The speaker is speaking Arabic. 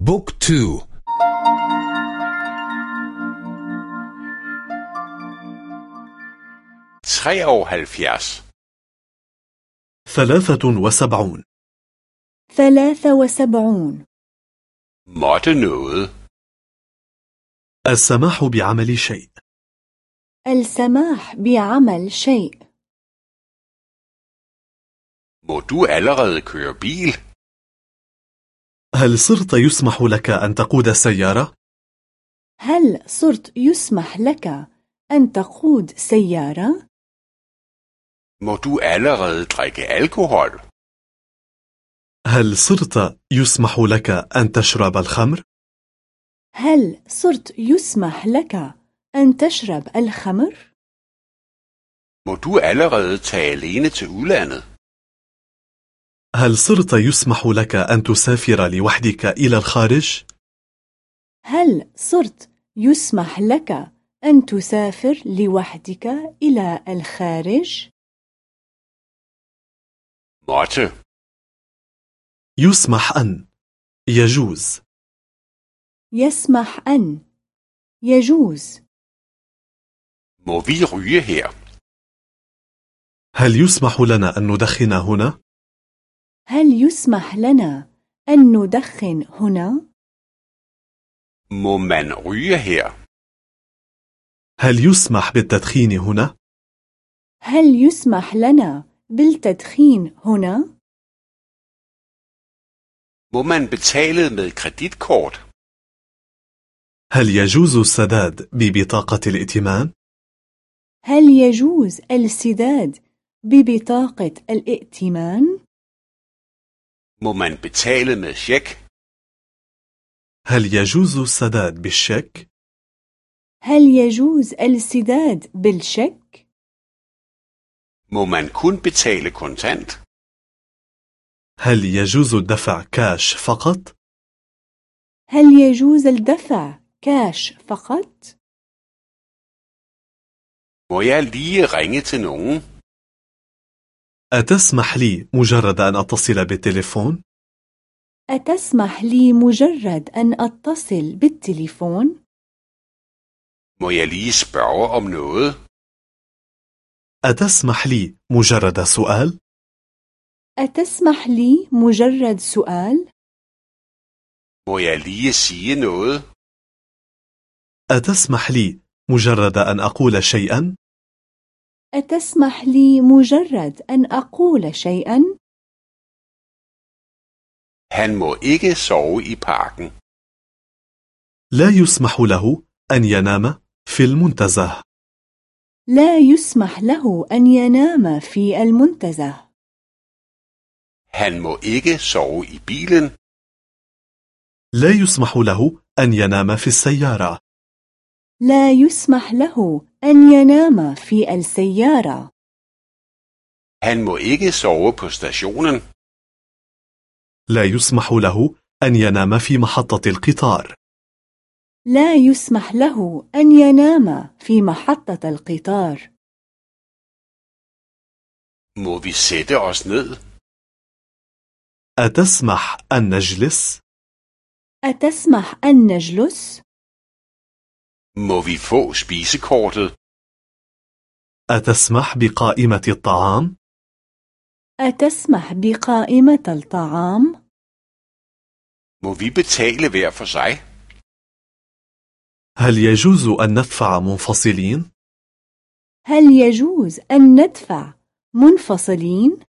بوك تو. ثلاثة وسبعون. ثلاثة وسبعون. måtte noget السماح بعمل شيء. السماح بعمل شيء. Må du allerede køre bil? هل صرت يسمح لك أن تقود سيارة؟ هل صرت يسمح لك أن تقود سيارة؟ Må du allerede drikke alkohol? هل صرت يسمح لك أن تشرب الخمر؟ هل صرت يسمح لك أن تشرب الخمر؟ Må du allerede tage alene til udlandet? هل صرت يسمح لك أن تسافر لوحدك إلى الخارج؟ هل صرت يسمح لك أن تسافر لوحدك إلى الخارج؟ Måtte. يسمح أن يجوز يسمح أن يجوز Må vi ryge her? هل يسمح لنا أن ندخن هنا؟ هل يسمح لنا أن ندخن هنا؟ Må man ryge her? هل يسمح بالتدخين هنا؟ هل يسمح لنا بالتدخين هنا؟ Må man betale med kreditkort? هل يجوز السداد ببطاقة الائتمان؟ هل يجوز السداد ببطاقة الائتمان؟ Må man betale med check? هل يجوز السداد بالشيك؟ هل يجوز السداد بالشيك؟ Må man kun betale kontant? هل يجوز الدفع كاش فقط؟ هل يجوز الدفع كاش فقط؟ Må jeg lige ringe til nogen? أتسمح لي مجرد أن أتصل بالتليفون؟ أتسمح لي مجرد أن أتصل بالتليفون؟ Må jeg lige spørge om noget? أتسمح لي مجرد سؤال؟ أتسمح لي مجرد سؤال؟ Må jeg lige sige noget? أتسمح لي مجرد أن أقول شيئا؟ أتسمح لي مجرد أن أقول شيئا؟ Han må ikke sove i parken. لا يسمح له أن ينام في المنتزه لا يسمح له أن ينام في المنتزه Han må ikke sove i bilen. لا يسمح له أن ينام في السيارة لا يسمح له أن ينام في السيارة Han må ikke sove på stationen. لا يسمح له أن ينام في محطة القطار لا يسمح له أن ينام في محطة القطار Må vi sætte os ned? أتسمح أن نجلس؟ أتسمح أن نجلس؟ Må vi få spisekortet? أتسمح بقائمة الطعام؟ أتسمح بقائمة الطعام؟ Må vi betale hver for sig? هل يجوز أن ندفع منفصلين؟ هل يجوز أن ندفع منفصلين؟